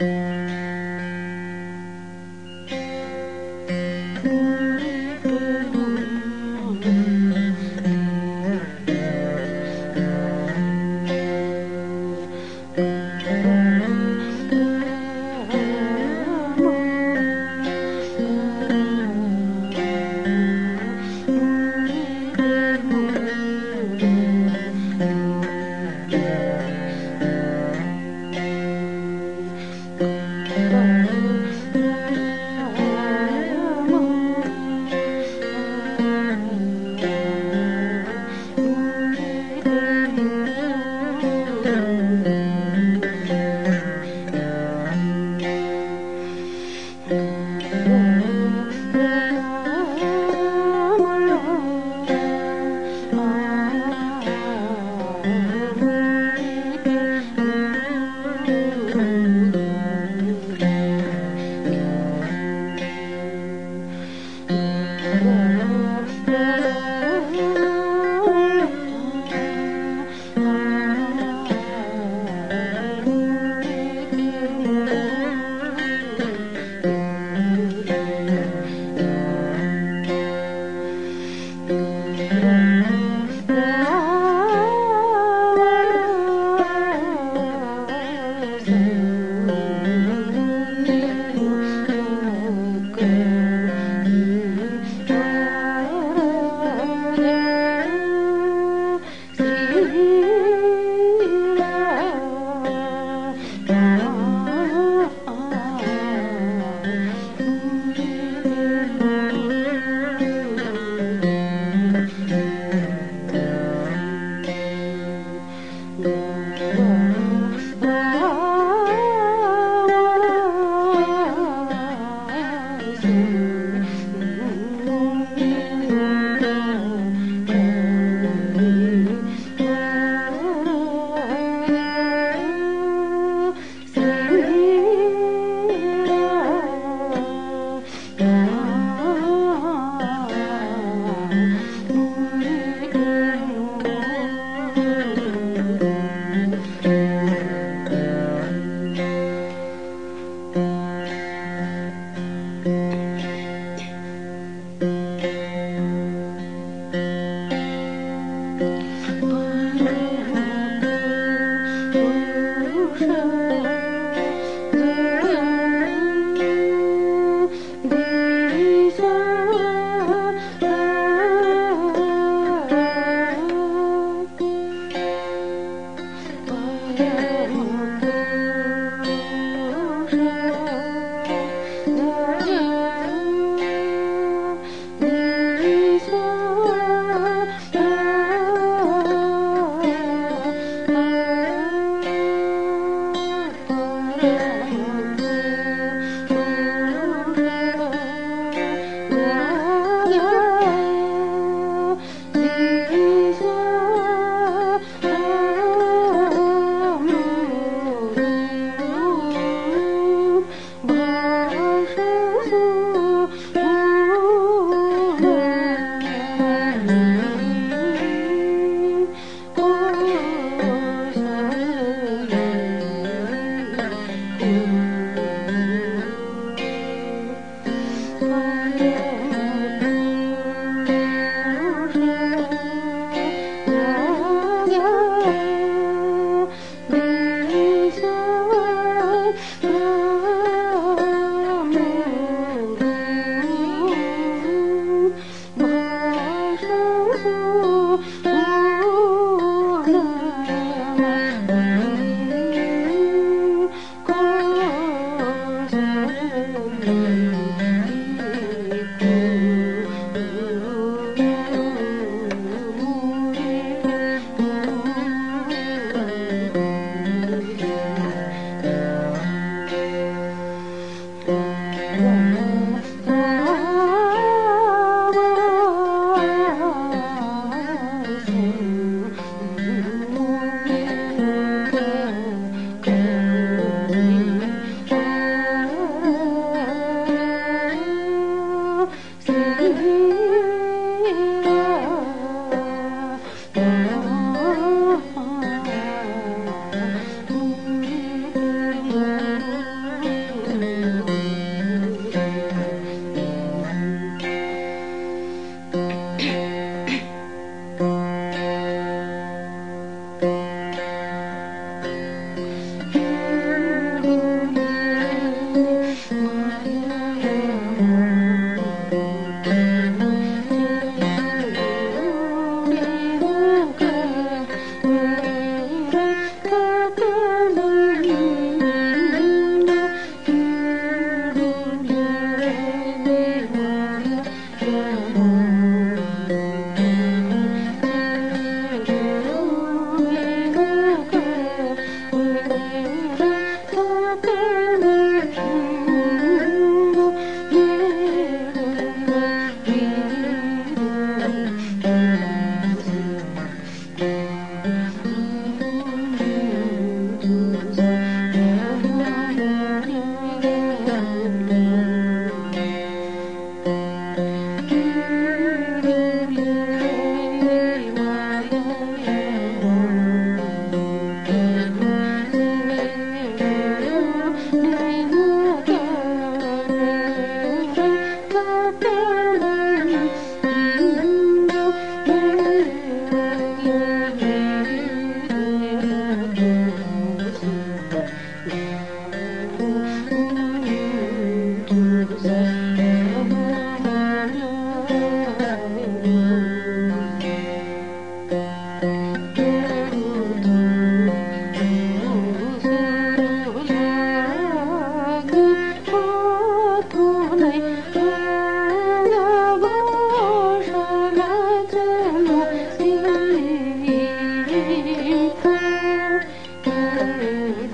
Música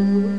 you.